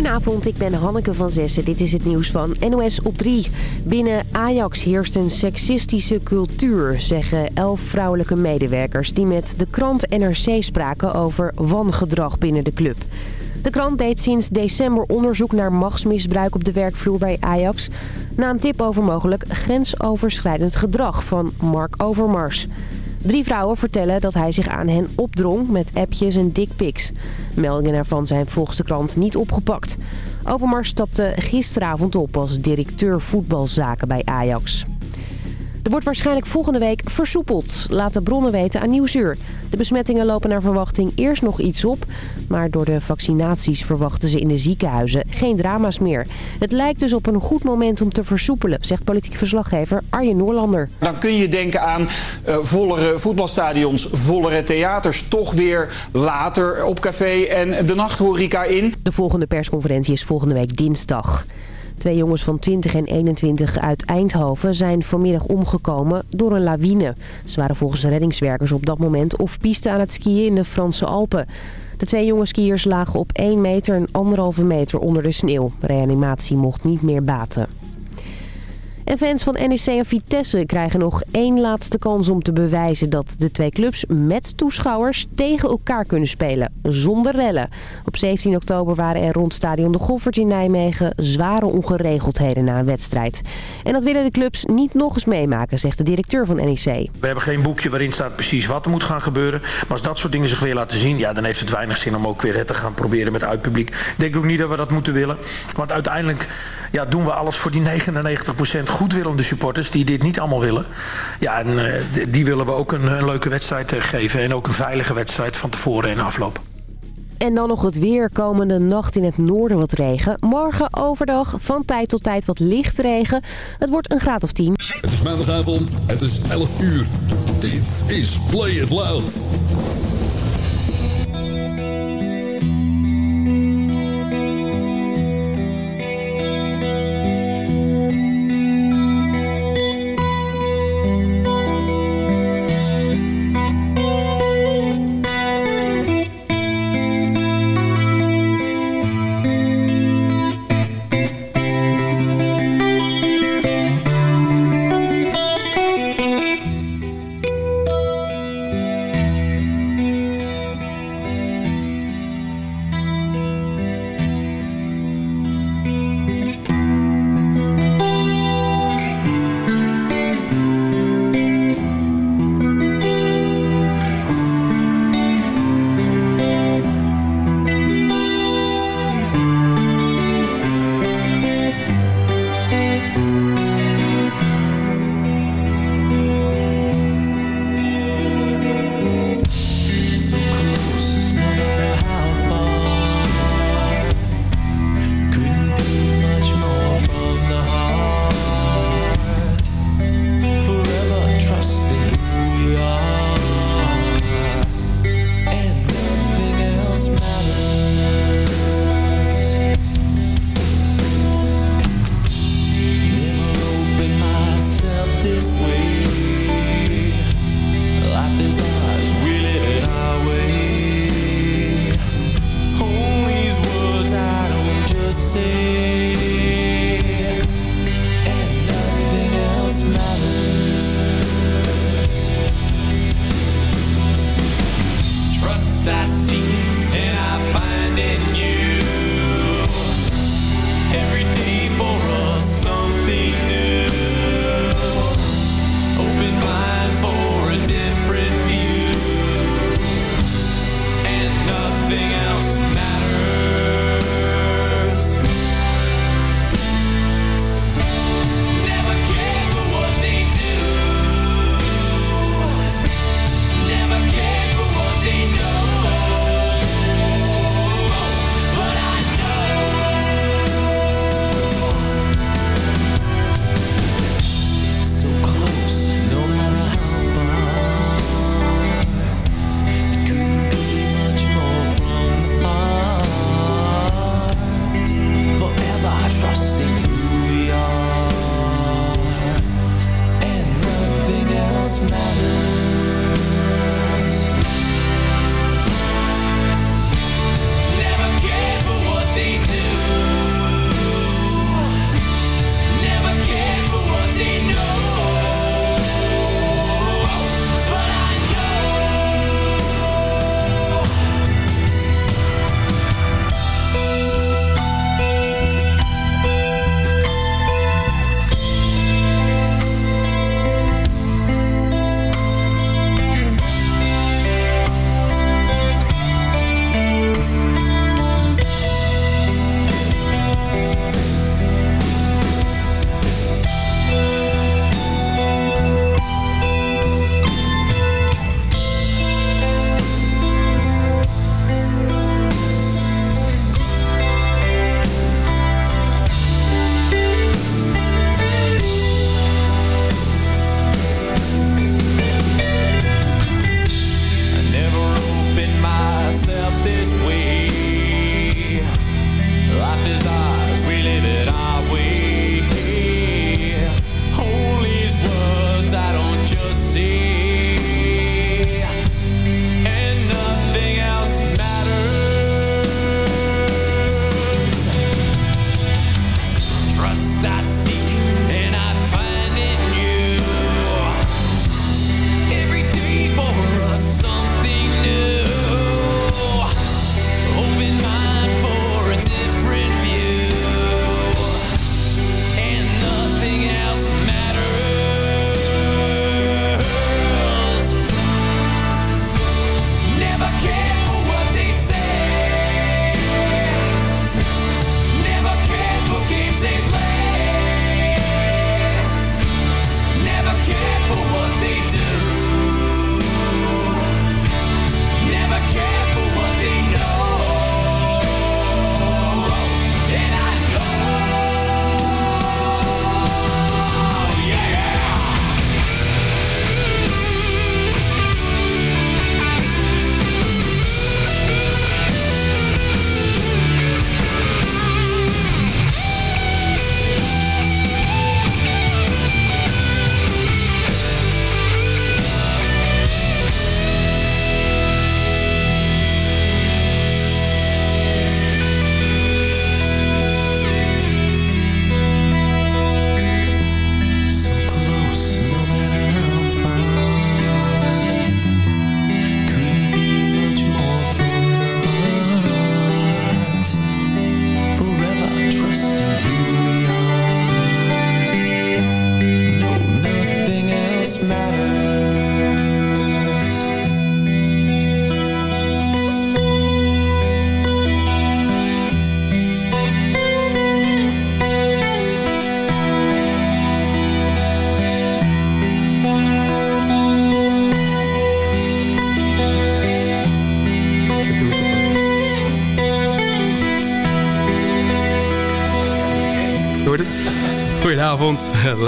Goedenavond, ik ben Hanneke van Zessen. Dit is het nieuws van NOS op 3. Binnen Ajax heerst een seksistische cultuur, zeggen elf vrouwelijke medewerkers... die met de krant NRC spraken over wangedrag binnen de club. De krant deed sinds december onderzoek naar machtsmisbruik op de werkvloer bij Ajax... na een tip over mogelijk grensoverschrijdend gedrag van Mark Overmars... Drie vrouwen vertellen dat hij zich aan hen opdrong met appjes en dickpics. Meldingen ervan zijn volgens de krant niet opgepakt. Overmars stapte gisteravond op als directeur voetbalzaken bij Ajax. Er wordt waarschijnlijk volgende week versoepeld, laten bronnen weten aan Nieuwsuur. De besmettingen lopen naar verwachting eerst nog iets op... maar door de vaccinaties verwachten ze in de ziekenhuizen geen drama's meer. Het lijkt dus op een goed moment om te versoepelen, zegt politiek verslaggever Arjen Noorlander. Dan kun je denken aan uh, vollere voetbalstadions, vollere theaters... toch weer later op café en de nachthoreca in. De volgende persconferentie is volgende week dinsdag. Twee jongens van 20 en 21 uit Eindhoven zijn vanmiddag omgekomen door een lawine. Ze waren volgens reddingswerkers op dat moment of piste aan het skiën in de Franse Alpen. De twee jonge skiers lagen op 1 meter en 1,5 meter onder de sneeuw. Reanimatie mocht niet meer baten. En fans van NEC en Vitesse krijgen nog één laatste kans om te bewijzen dat de twee clubs met toeschouwers tegen elkaar kunnen spelen, zonder rellen. Op 17 oktober waren er rond stadion De Goffert in Nijmegen zware ongeregeldheden na een wedstrijd. En dat willen de clubs niet nog eens meemaken, zegt de directeur van NEC. We hebben geen boekje waarin staat precies wat er moet gaan gebeuren. Maar als dat soort dingen zich weer laten zien, ja, dan heeft het weinig zin om ook weer het te gaan proberen met uitpubliek. Ik denk ook niet dat we dat moeten willen. Want uiteindelijk ja, doen we alles voor die 99% goed willen de supporters die dit niet allemaal willen. Ja, en uh, die willen we ook een, een leuke wedstrijd uh, geven. En ook een veilige wedstrijd van tevoren en afloop. En dan nog het weer. Komende nacht in het noorden wat regen. Morgen overdag van tijd tot tijd wat licht regen. Het wordt een graad of 10. Het is maandagavond. Het is 11 uur. Dit is Play It Loud.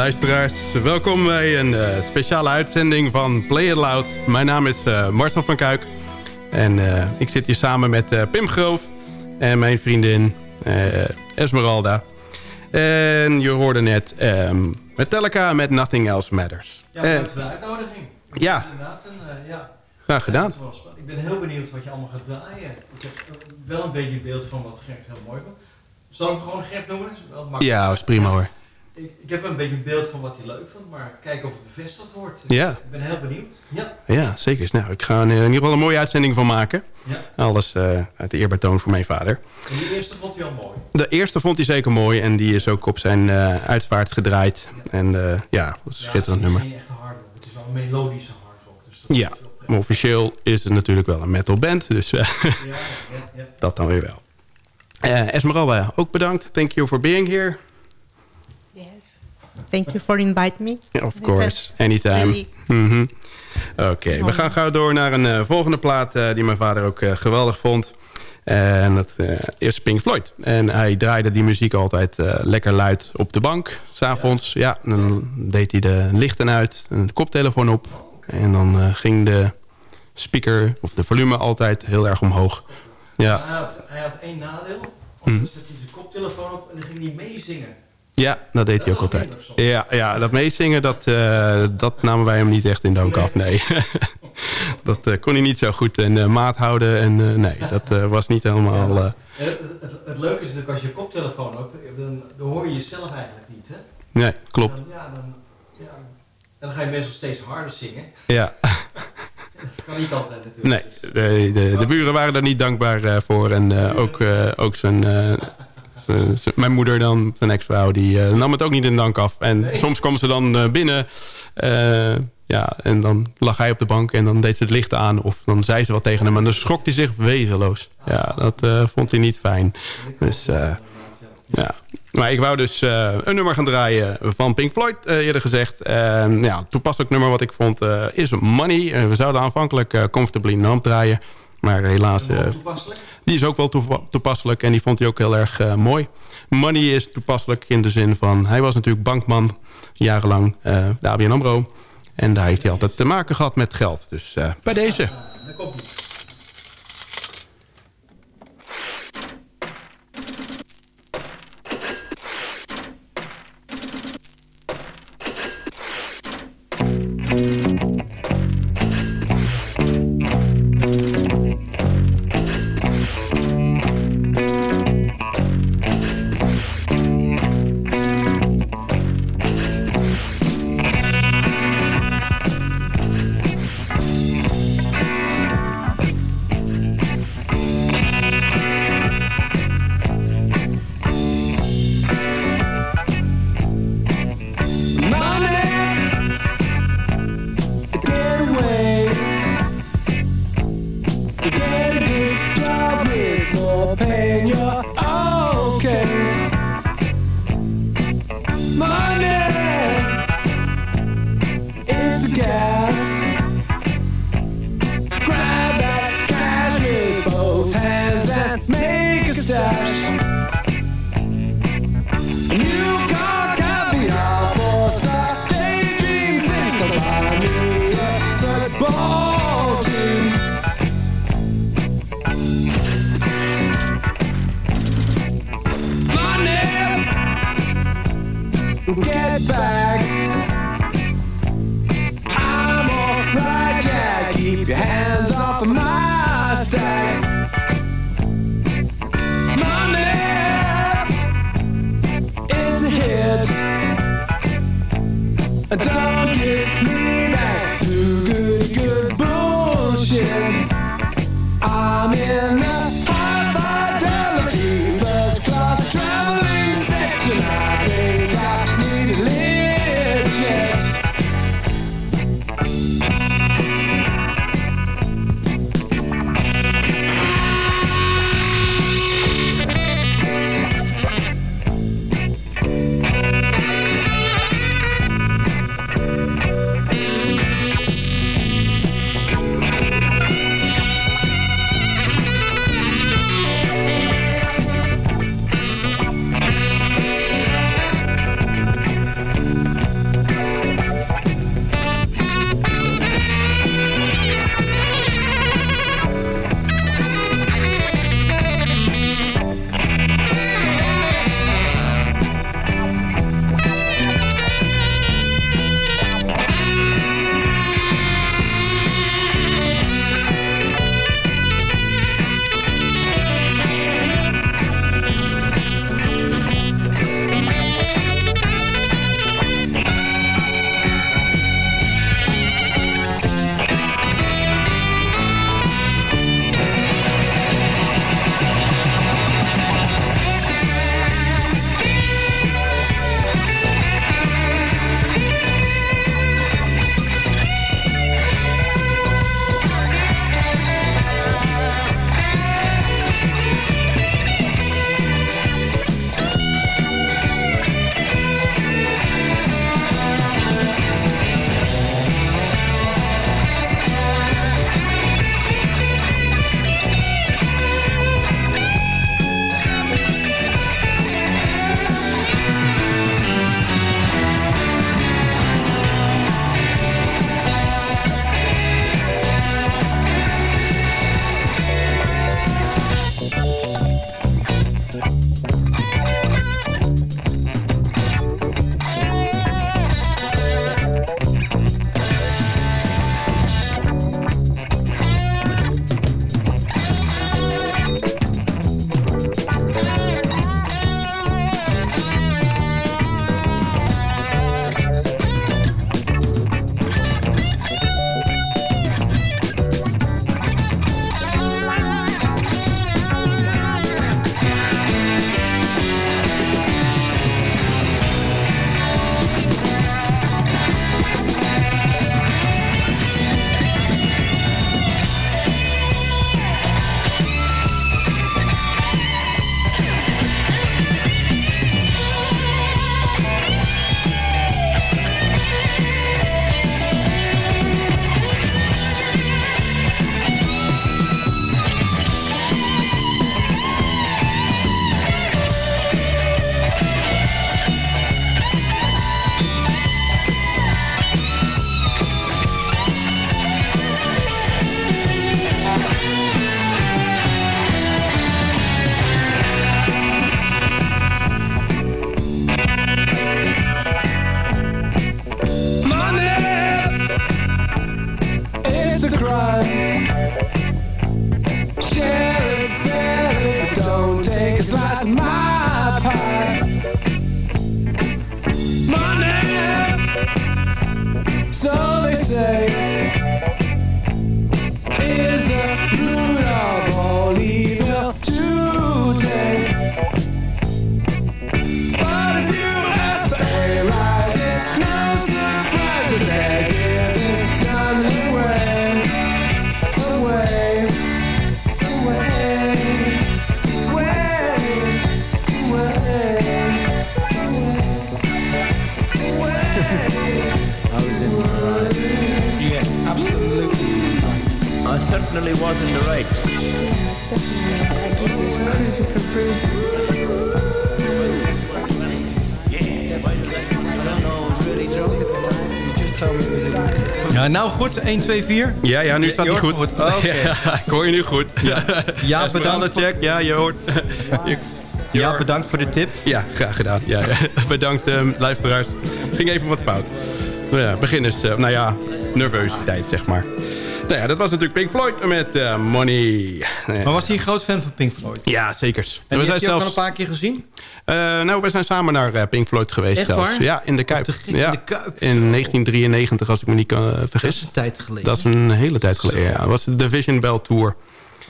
Luisteraars. Welkom bij een uh, speciale uitzending van Play It Loud. Mijn naam is uh, Marcel van Kuik. En uh, ik zit hier samen met Pim Groof en mijn vriendin Esmeralda. En je hoorde net um, Metallica met Nothing Else Matters. Ja, bedankt voor de uitnodiging. Ja. Inderdaad, en, ja. Graag gedaan. ik ben heel benieuwd wat je allemaal gaat draaien. Ik heb wel een beetje een beeld van wat Gert heel mooi vond. Zal ik hem gewoon Gert noemen? Ja, dat is prima hoor. Ik, ik, heb een beetje een beeld van wat hij leuk vond, maar kijken of het bevestigd wordt. Ja. Ik ben heel benieuwd. Ja, ja zeker. Nou, ik ga er in ieder geval een mooie uitzending van maken. Ja. Alles uh, uit de eerbetoon voor mijn vader. En die eerste vond hij al mooi? De eerste vond hij zeker mooi en die is ook op zijn uh, uitvaart gedraaid. Ja. En uh, ja, dat is een schitterend nummer. Het is niet echt hard Het is wel een melodische hardrock. Dus dat ja, maar officieel is het natuurlijk wel een metal band. Dus ja, dat dan weer wel. Esmeralda, ook bedankt. Thank you for being here. Thank you for inviting me. Of course, anytime. Really... Mm -hmm. Oké, okay. we gaan gauw door naar een uh, volgende plaat uh, die mijn vader ook uh, geweldig vond. En dat is Pink Floyd. En hij draaide die muziek altijd lekker luid op de bank. S'avonds, ja. ja, dan deed hij de lichten uit, en de koptelefoon op. En dan ging de speaker of de volume altijd heel erg omhoog. Ja. Hij, had, hij had één nadeel. Of dan zette hij zijn koptelefoon op en dan ging hij meezingen. Ja, dat deed hij ook altijd. Ja, ja, dat meezingen, dat, uh, dat namen wij hem niet echt in dank af. Nee, dat uh, kon hij niet zo goed in uh, maat houden. En nee, dat was niet helemaal... Ja, het, het, het, leuke is dat als je koptelefoon op, dan, dan hoor je jezelf eigenlijk niet, hè? Nee, klopt. Dan, ja, dan, ja, dan ga je meestal steeds harder zingen. Ja. dat kan niet altijd natuurlijk. Nee, de, de, de buren waren daar niet dankbaar voor. En ook, ook zijn mijn moeder dan, zijn ex-vrouw, die uh, nam het ook niet in dank af. En nee. soms kwam ze dan uh, binnen. Ja, en dan lag hij op de bank en dan deed ze het licht aan. Of dan zei ze wat tegen hem. En dan schrok hij zich wezenloos. Ja, dat vond hij niet fijn. Dus ja. Maar ik wou dus een nummer gaan draaien van Pink Floyd, eerder gezegd. ja, toepasselijk nummer wat ik vond is Money. we zouden aanvankelijk Comfortably Numb draaien. Maar helaas... die is ook wel toepasselijk en die vond hij ook heel erg uh, mooi. Money is toepasselijk in de zin van... Hij was natuurlijk bankman jarenlang, uh, de ABN AMRO. En daar heeft hij altijd te maken gehad met geld. Dus uh, bij deze... certainly was in the right. Yes, definitely. I guess he was cruising for bruising. Yeah, I don't know, I was really drunk at the time. You just told me it was a Ja, nou goed, 1, 2, 4. Ja, ja, nu staat hij goed. goed. Oké. Ja, ik hoor je nu goed. Ja, ja bedankt, voor, check. Ja, je hoort. Je- je ja, hoort- bedankt voor de tip. Ja, graag gedaan. Ja, ja. Bedankt, uh, luisteraars. Ging even wat fout. Nou ja, beginners, uh, nou ja, nerveusiteit, zeg maar. Nou ja, dat was natuurlijk Pink Floyd met uh, Money. Maar was hij een groot fan van Pink Floyd? Ja, zeker. En we zijn zelfs... al een paar keer gezien? Uh, nou, we zijn samen naar uh, Pink Floyd geweest Echt zelfs. Waar? Ja, in de Kuip. Gek, ja. in de Kuip. In 1993, als ik me niet kan vergis. Dat is een tijd geleden. Dat is een hele tijd geleden, ja. Dat was de Vision Bell Tour.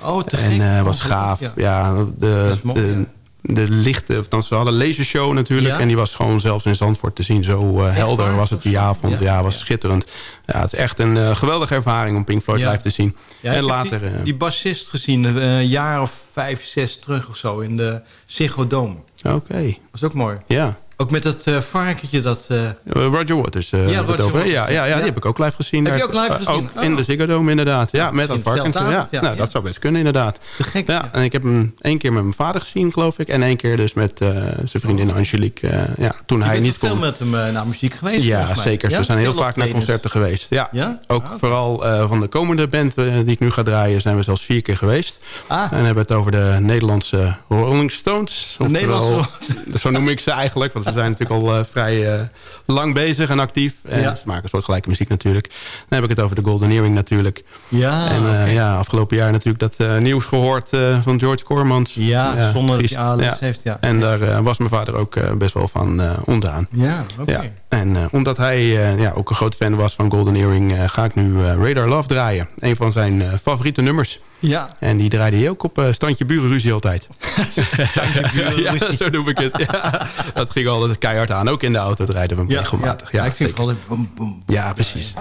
Oh, te En gek. was gaaf. Ja, ja de, mooi, de, de lichte, dan ze hadden een lasershow natuurlijk. Ja? En die was gewoon zelfs in Zandvoort te zien. Zo uh, helder waar? was het die avond. Ja, ja was schitterend. Ja, het is echt een uh, geweldige ervaring om Pink Floyd live te zien. En later... Die, die, bassist gezien, een jaar of vijf, zes terug of zo. In de Ziggo Dome. Oké. Okay. Was ook mooi. Ja. Ook met dat uh, varkentje dat... Uh... Roger Waters. Uh, ja, Roger over. Waters. Ja, ja, ja, die heb ik ook live gezien. Heb je ook live gezien? Ook oh. in de Ziggo Dome inderdaad. Ja, met dat varkentje. Ja. ja. Nou, dat zou best kunnen inderdaad. Te gek. Ja, en ik heb hem één keer met mijn vader gezien, geloof ik. En één keer dus met zijn vriendin oh. Angelique. Ja, toen je hij niet veel kon. met hem naar muziek geweest? Ja, zeker. We zijn heel veel vaak naar concerten geweest. Ja. Ook ah, vooral van de komende band die ik nu ga draaien... zijn we zelfs vier keer geweest. Ah. En hebben het over de Nederlandse Rolling Stones. De Nederlandse Zo noem ik ze eigenlijk. Want ze zijn natuurlijk al vrij lang bezig en actief. En ja. ze maken een soort gelijke muziek natuurlijk. Dan heb ik het over de Golden Earring natuurlijk. Ja, en okay. ja, afgelopen jaar natuurlijk dat nieuws gehoord van George Cormans. Ja, zonder dat hij heeft. Ja. En daar was mijn vader ook best wel van ontdaan. Ja, oké. Okay. En omdat hij ja, ook een groot fan was van Golden Earring... ga ik nu Radar Love draaien. Een van zijn favoriete nummers. Ja. En die draaide hij ook op standje burenruzie altijd. standje burenruzie. ja, zo noem ik het. Ja. Dat ging altijd keihard aan. Ook in de auto draaiden we hem ja, regelmatig. Ja, ja ik vind het altijd boom, boom. Ja, precies.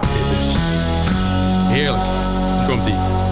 Heerlijk. Komt-ie.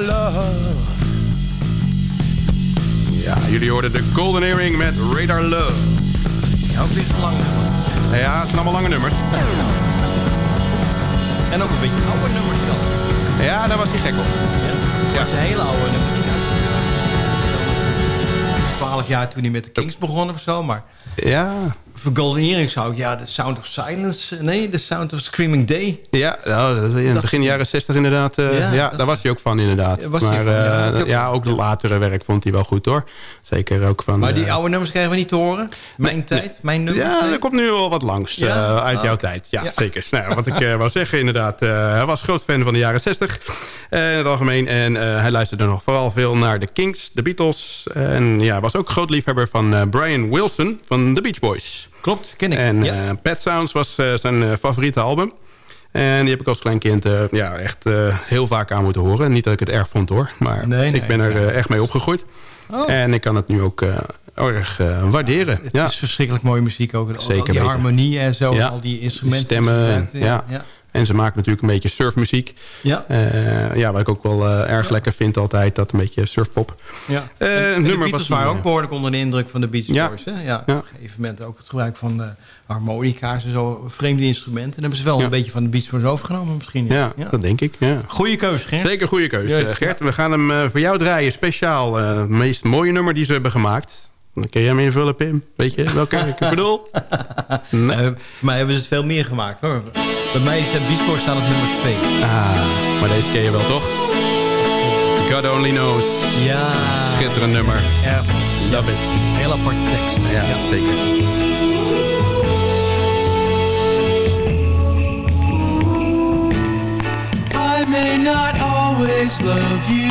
Love. Ja, jullie hoorden de Golden Earring met Radar Love. Ja, ook weer een lang nummer. Ja, het zijn allemaal lange nummers. En ook een beetje oude nummers dan. Ja, daar was hij gek op. Ja. Het hele oude nummers. 12 jaar toen hij met de Kings begon of zo, maar... Ja. Voor Golden Earring zou ik, ja, The Sound of Silence... Nee, The Sound of Screaming Day. Ja, nou, dat is in het begin jaren 60 inderdaad. eh, Ja, daar was hij ook van inderdaad. Was maar van, ja, eh, ook- ja, ook de latere werk vond hij wel goed hoor. Zeker ook van... Maar die eh, oude nummers krijgen we niet te horen. Mijn tijd, mijn nummer. Ja, er komt nu al wat langs Ja? uit Ah, jouw tijd. Ja, zeker. Nou, wat ik wou zeggen inderdaad. hij was groot fan van de jaren 60 eh, in het algemeen. En hij luisterde nog vooral veel naar de Kings, de Beatles. en ja, was ook groot liefhebber van Brian Wilson van de Beach Boys. Klopt, ken ik. En Ja. eh, Pet Sounds was eh, zijn eh, favoriete album. En die heb ik als klein kind ja, echt heel vaak aan moeten horen. Niet dat ik het erg vond hoor, maar Nee, nee, ik ben er echt mee opgegroeid. Oh. En ik kan het nu ook erg waarderen. Het ja. is verschrikkelijk mooie muziek ook. Zeker al die weten. harmonie en zo. Ja. Al die instrumenten. Stemmen. ja. ja. En ze maken natuurlijk een beetje surfmuziek. Ja. Eh, ja, wat ik ook wel eh, erg lekker vind altijd. Dat een beetje surfpop. Ja. Eh, En- nummer was waren ook behoorlijk onder de indruk van de Beach Ja. Boys. Hè? Ja. Ja. Op een gegeven moment ook het gebruik van harmonica's en zo. Vreemde instrumenten. En hebben ze wel Ja. een beetje van de Beach Boys overgenomen misschien. Ja, dat denk ik. Ja. Goeie keus, Gert. Zeker goede keuze, Ja. Gert. We gaan hem voor jou draaien. Speciaal het meest mooie nummer die ze hebben gemaakt. Dan kun je hem invullen, Pim. Weet je welke ik bedoel? Nee. Eh, voor mij hebben ze het veel meer gemaakt hoor. Bij mij is het Beach staan op nummer 2. Ah, maar deze ken je wel, toch? God Only Knows. Ja. Schitterend nummer. Ja. Love it. Heel aparte tekst. Ja, zeker. I may not always love you,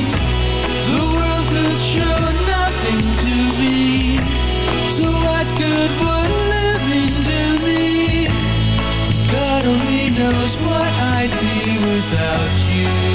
what I'd be without you.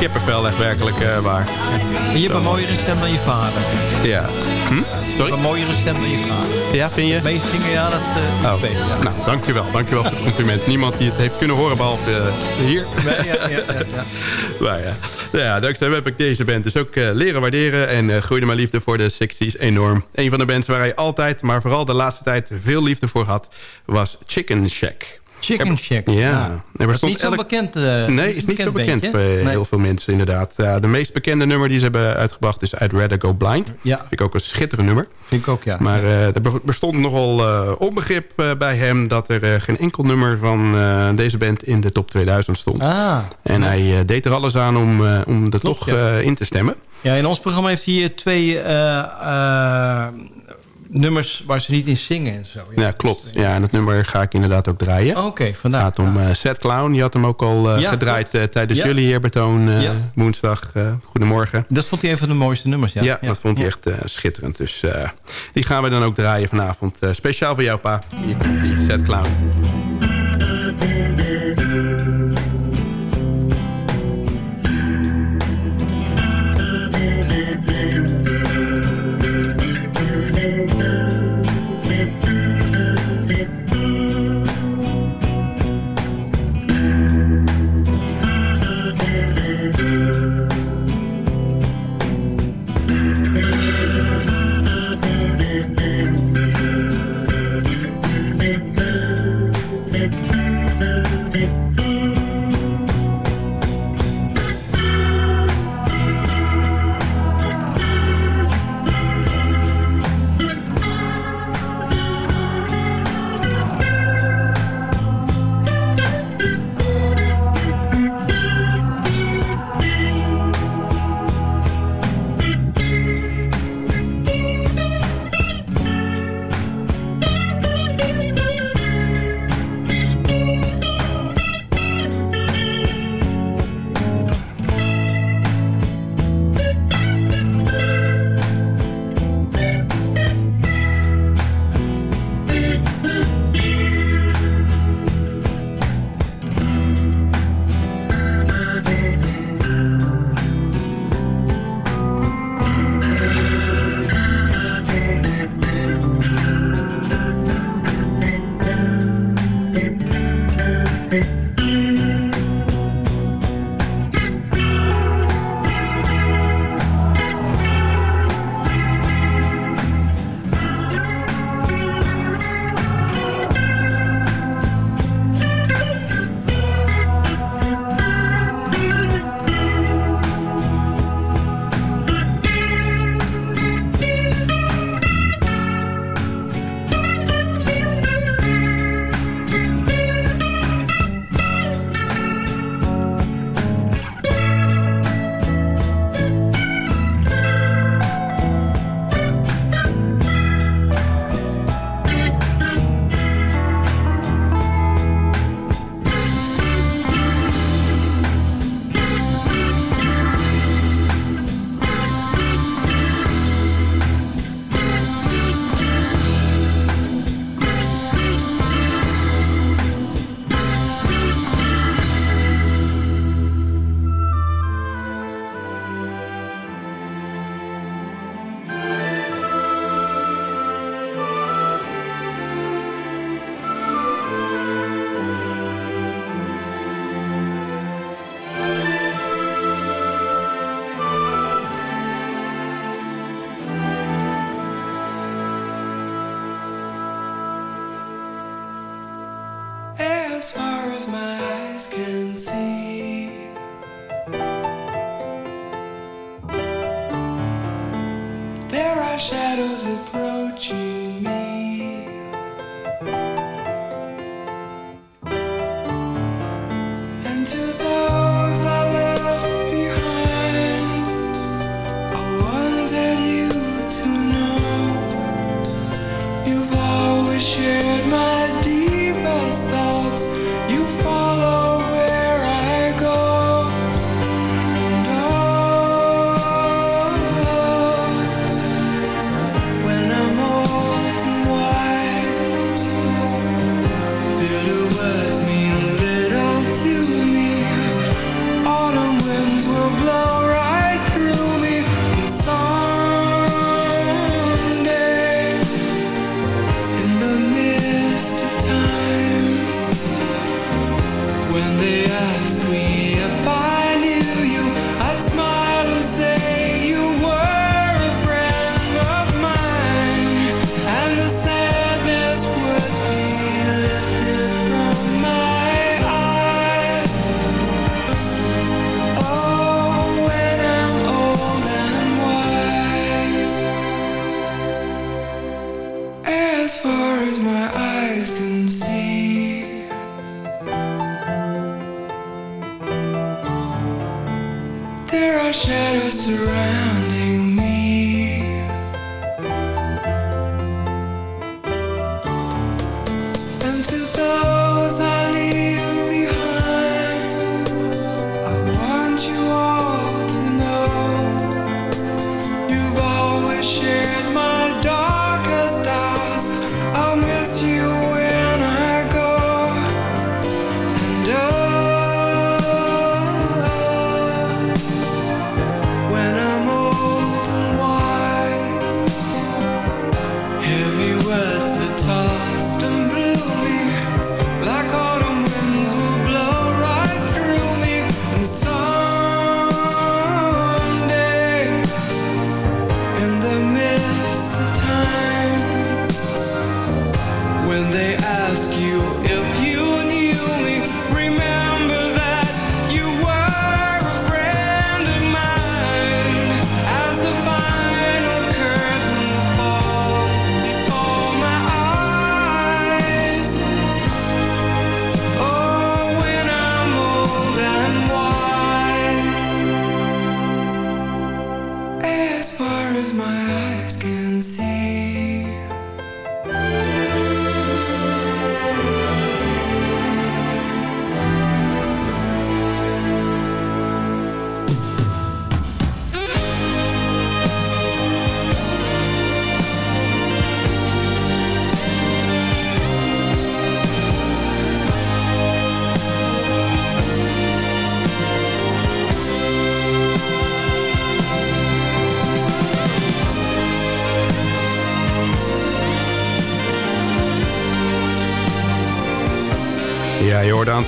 Kippenvel echt werkelijk eh, waar. En je hebt een mooiere stem dan je vader. Ja. Hm? Je Sorry? hebt een mooiere stem dan je vader. Ja, vind je? Meest zingen, ja, dat eh Oh, weet ik, ja. nou, dankjewel. Dankjewel voor het compliment. Niemand die het heeft kunnen horen, behalve eh, hier. Nee, ja, ja, ja, ja. maar ja. Nou ja, dankzij hem heb ik deze band dus ook leren waarderen... en groeide mijn liefde voor de 60s enorm. Een van de bands waar hij altijd, maar vooral de laatste tijd... veel liefde voor had, was Chicken Shack. Chicken Shack. Ja. ja. Er Dat is niet zo bekend. eh, Nee, is niet zo bekend bandje. Nee. heel veel mensen inderdaad. Ja, de meest bekende nummer die ze hebben uitgebracht is I'd Rather Go Blind. Ja. Vind ik ook een schitterend nummer. Vind ik ook, ja. Maar eh, er be- bestond nogal eh, onbegrip bij hem... dat er geen enkel nummer van deze band in de top 2000 stond. Ah. En hij deed er alles aan om, om er Klopt, toch ja. in te stemmen. Ja, in ons programma heeft hij twee nummers waar ze niet in zingen en zo. Ja, klopt. Ja, en dat nummer ga ik inderdaad ook draaien. Oh, Oké, vandaar. Het gaat om Sad Clown. Je had hem ook al eh, Ja, gedraaid eh, tijdens Ja. jullie eerbetoon Ja. woensdag. goedemorgen. Dat vond hij een van de mooiste nummers, ja. Ja, dat vond hij echt schitterend. Dus die gaan we dan ook draaien vanavond. Speciaal voor jou, pa. Die Sad Clown.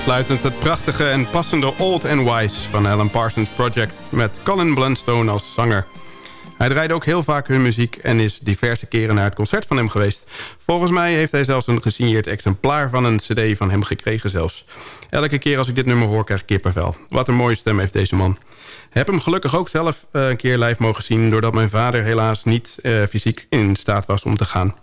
Aansluitend het prachtige en passende Old and Wise van Alan Parsons Project... met Colin Blunstone als zanger. Hij draaide ook heel vaak hun muziek en is diverse keren naar het concert van hem geweest. Volgens mij heeft hij zelfs een gesigneerd exemplaar van een cd van hem gekregen zelfs. Elke keer als ik dit nummer hoor krijg ik kippenvel. Wat een mooie stem heeft deze man. Heb hem gelukkig ook zelf eh, een keer live mogen zien... doordat mijn vader helaas niet eh, fysiek in staat was om te gaan.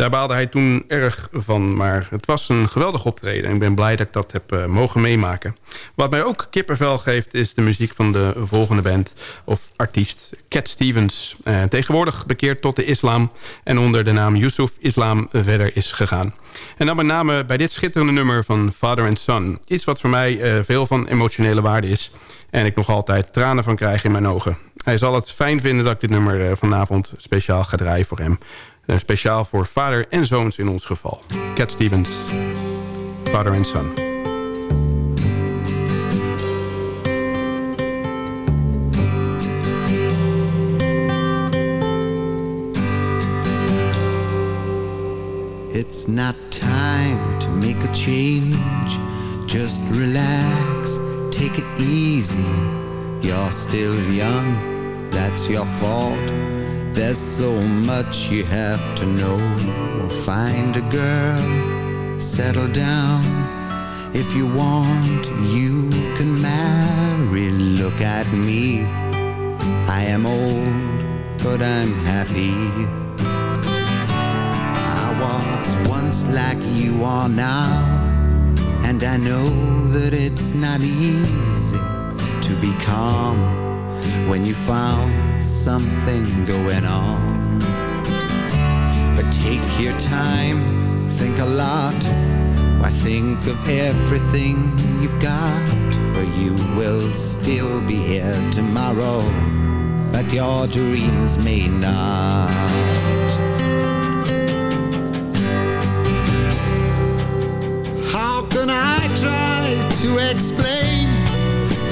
Daar baalde hij toen erg van, maar het was een geweldig optreden. En ik ben blij dat ik dat heb eh, mogen meemaken. Wat mij ook kippenvel geeft is de muziek van de volgende band of artiest. Cat Stevens, eh, tegenwoordig bekeerd tot de islam... en onder de naam Yusuf Islam verder is gegaan. En dan met name bij dit schitterende nummer van Father and Son. Iets wat voor mij eh, veel van emotionele waarde is... en ik nog altijd tranen van krijg in mijn ogen. Hij zal het fijn vinden dat ik dit nummer vanavond speciaal ga draaien voor hem... Eh, speciaal voor vader en zoons in ons geval. Cat Stevens, Father and Son. It's not time to make a change. Just relax, take it easy. You're still young, that's your fault. There's so much you have to know. Find a girl, settle down. If you want, you can marry. Look at me. I am old, but I'm happy. I was once like you are now, and I know that it's not easy to be calm when you found something going on. But take your time, think a lot. Why think of everything you've got? For you will still be here tomorrow, but your dreams may not. How can I try to explain?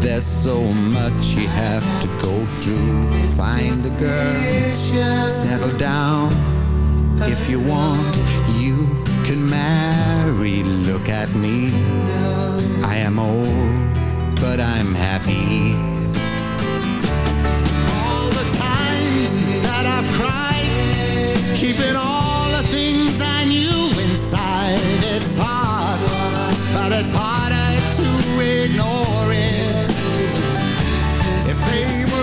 There's so much you have to go through. Find a girl, settle down. If you want, you can marry. Look at me. I am old, but I'm happy. All the times that I've cried, keeping all the things I knew inside. It's hard, but it's harder to ignore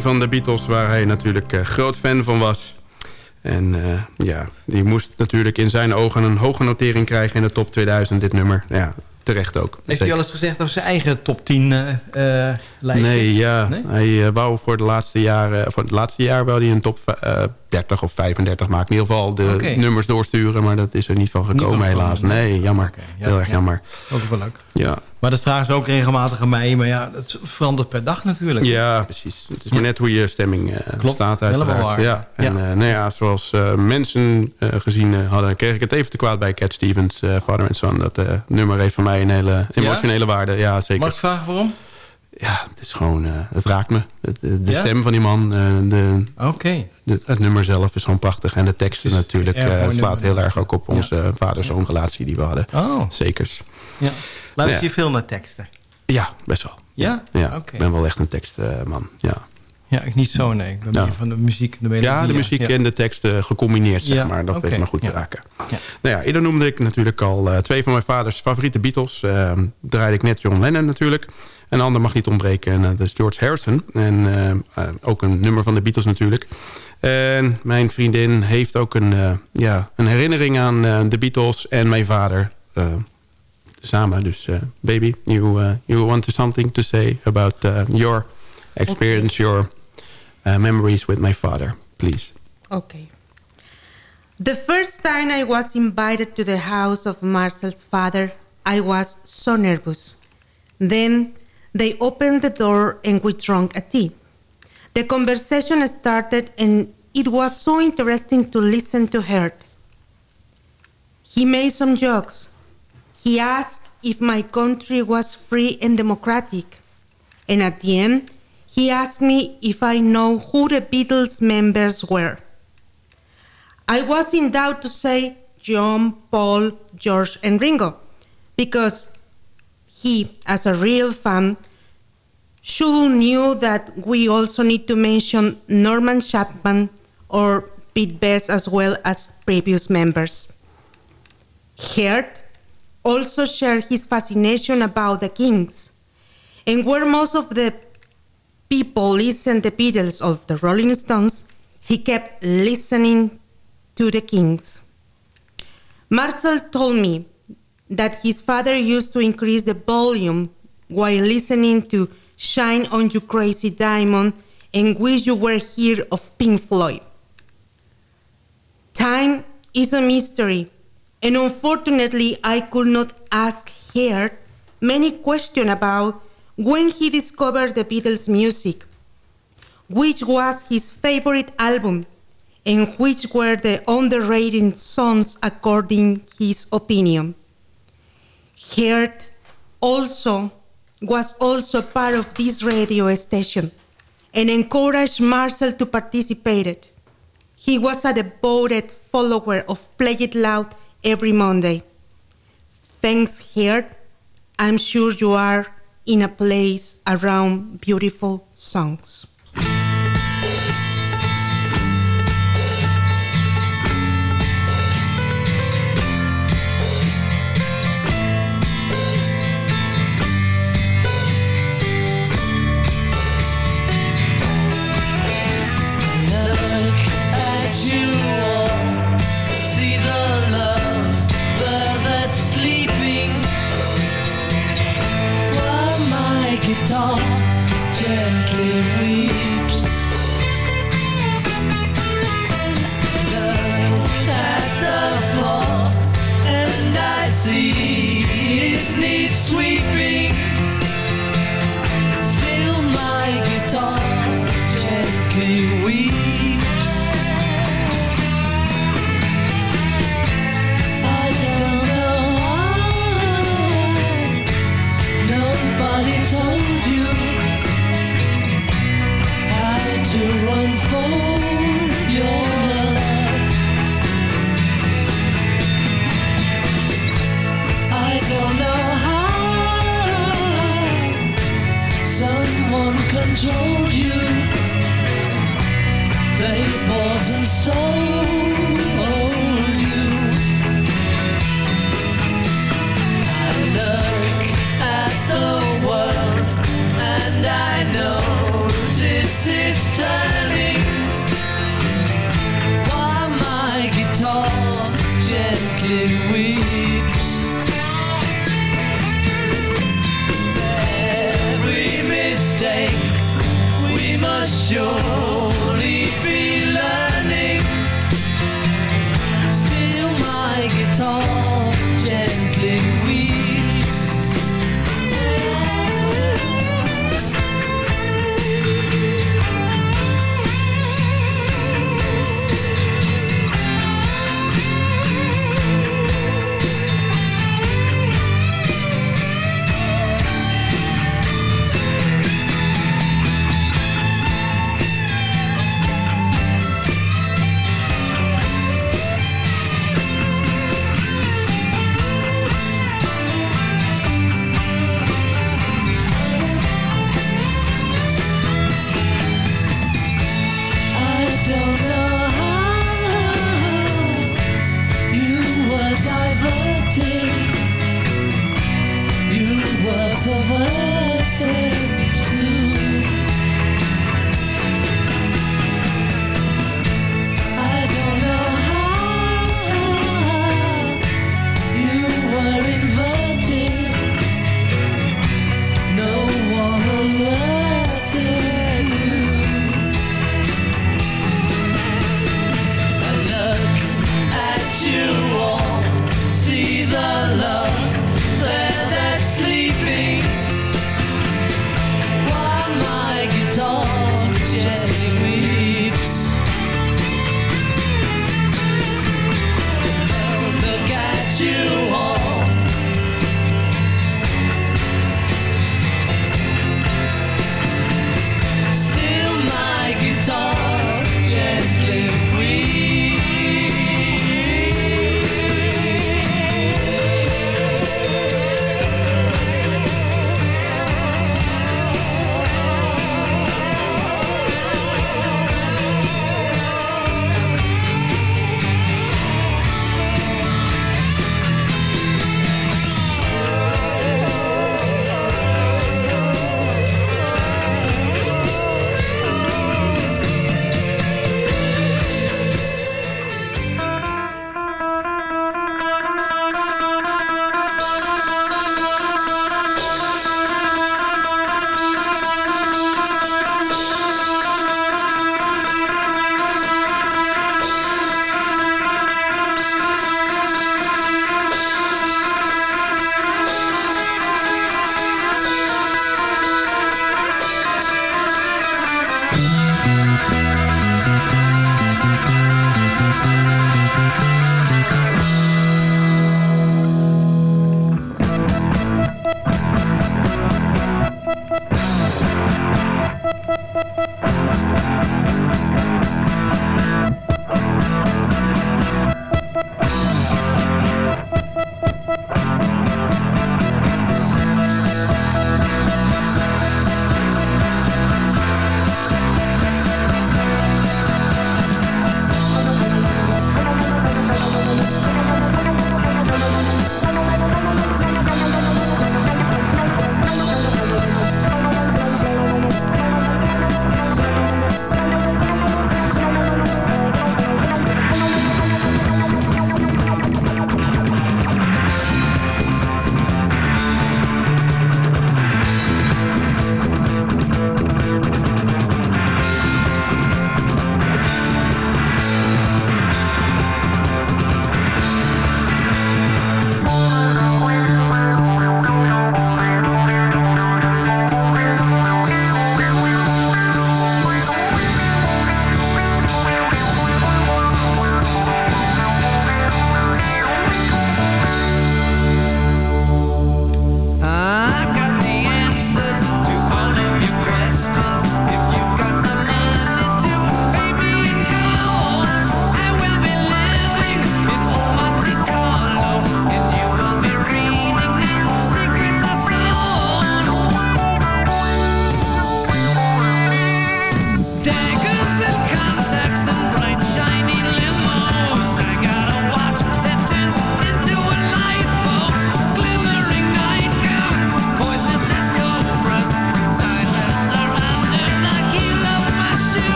Van de Beatles waar hij natuurlijk eh, groot fan van was. En eh, ja, die moest natuurlijk in zijn ogen een hoge notering krijgen in de top 2000, dit nummer. Ja, terecht ook. Heeft hij al eens gezegd over zijn eigen top 10 eh, eh? Nee, ja. Nee? Hij eh, wou voor, de laatste jaren, voor het laatste jaar wel hij een top eh, 30 of 35 maken. In ieder geval de nummers doorsturen, maar dat is er niet van Niet gekomen van helaas. nee. Jammer. ja, Heel erg ja. jammer. Dat is wel leuk. Ja. Maar dat vragen ze ook regelmatig aan mij. Maar ja, het verandert per dag natuurlijk. Ja, precies. Het is maar net hoe je stemming eh, Klopt, staat helemaal uiteraard. waar. Ja. En Ja. eh, nou ja, zoals eh, mensen eh, gezien eh, hadden... kreeg ik het even te kwaad bij Cat Stevens, eh, Father and Son. Dat eh, nummer heeft voor mij een hele emotionele waarde. Ja, zeker. Mag ik vragen waarom? Ja, het is gewoon... eh, het raakt me. Het- De, de Ja? stem van die man. eh, de, Oké. de- het nummer zelf is gewoon prachtig. En de teksten natuurlijk eh, slaat nummer. heel erg ook op onze vader-zoon relatie die we hadden. Oh. Zekers. Ja. Luister Ja. je veel naar teksten? Ja, best wel. Ja? Ja, Oké. ik ben wel echt een tekstman. ja. Ja, ik niet zo, nee. Ik ben Ja. meer van de muziek. de melodie, Ja, de muziek Ja. en de teksten gecombineerd, zeg Ja, maar. Dat oké. weet me goed te Ja. raken. Ja. Nou ja, eerder noemde ik natuurlijk al eh, twee van mijn vaders favoriete Beatles. Ehm draaide ik net John Lennon natuurlijk. Een ander mag niet ontbreken en eh, dat is George Harrison. En eh, eh, ook een nummer van de Beatles natuurlijk. En mijn vriendin heeft ook een, eh, ja, een herinnering aan eh, de Beatles en mijn vader. eh, samen, dus eh, baby, you, uh, you wanted something to say about uh, your experience, your uh, memories with my father, please. Okay. The first time I was invited to the house of Marcel's father, I was so nervous. Then they opened the door and we drank a tea. The conversation started and it was so interesting to listen to her. He made some jokes. He asked if my country was free and democratic. And at the end, he asked me if I know who the Beatles members were. I was in doubt to say John, Paul, George, and Ringo, because he, as a real fan, should knew that we also need to mention Norman Chapman or Pete Best as well as previous members. Gert also shared his fascination about the Kings, and where most of the people listened the Beatles of the Rolling Stones, he kept listening to the Kings. Marcel told me that his father used to increase the volume while listening to Shine on You Crazy Diamond and Wish You Were Here of Pink Floyd. Time is a mystery, and unfortunately, I could not ask her many questions about when he discovered the Beatles' music, which was his favorite album, and which were the underrated songs according to his opinion. Gert also was also part of this radio station and encouraged Marcel to participate. It. He was a devoted follower of Play It Loud every Monday. Thanks, Gert. I'm sure you are in a place around beautiful songs.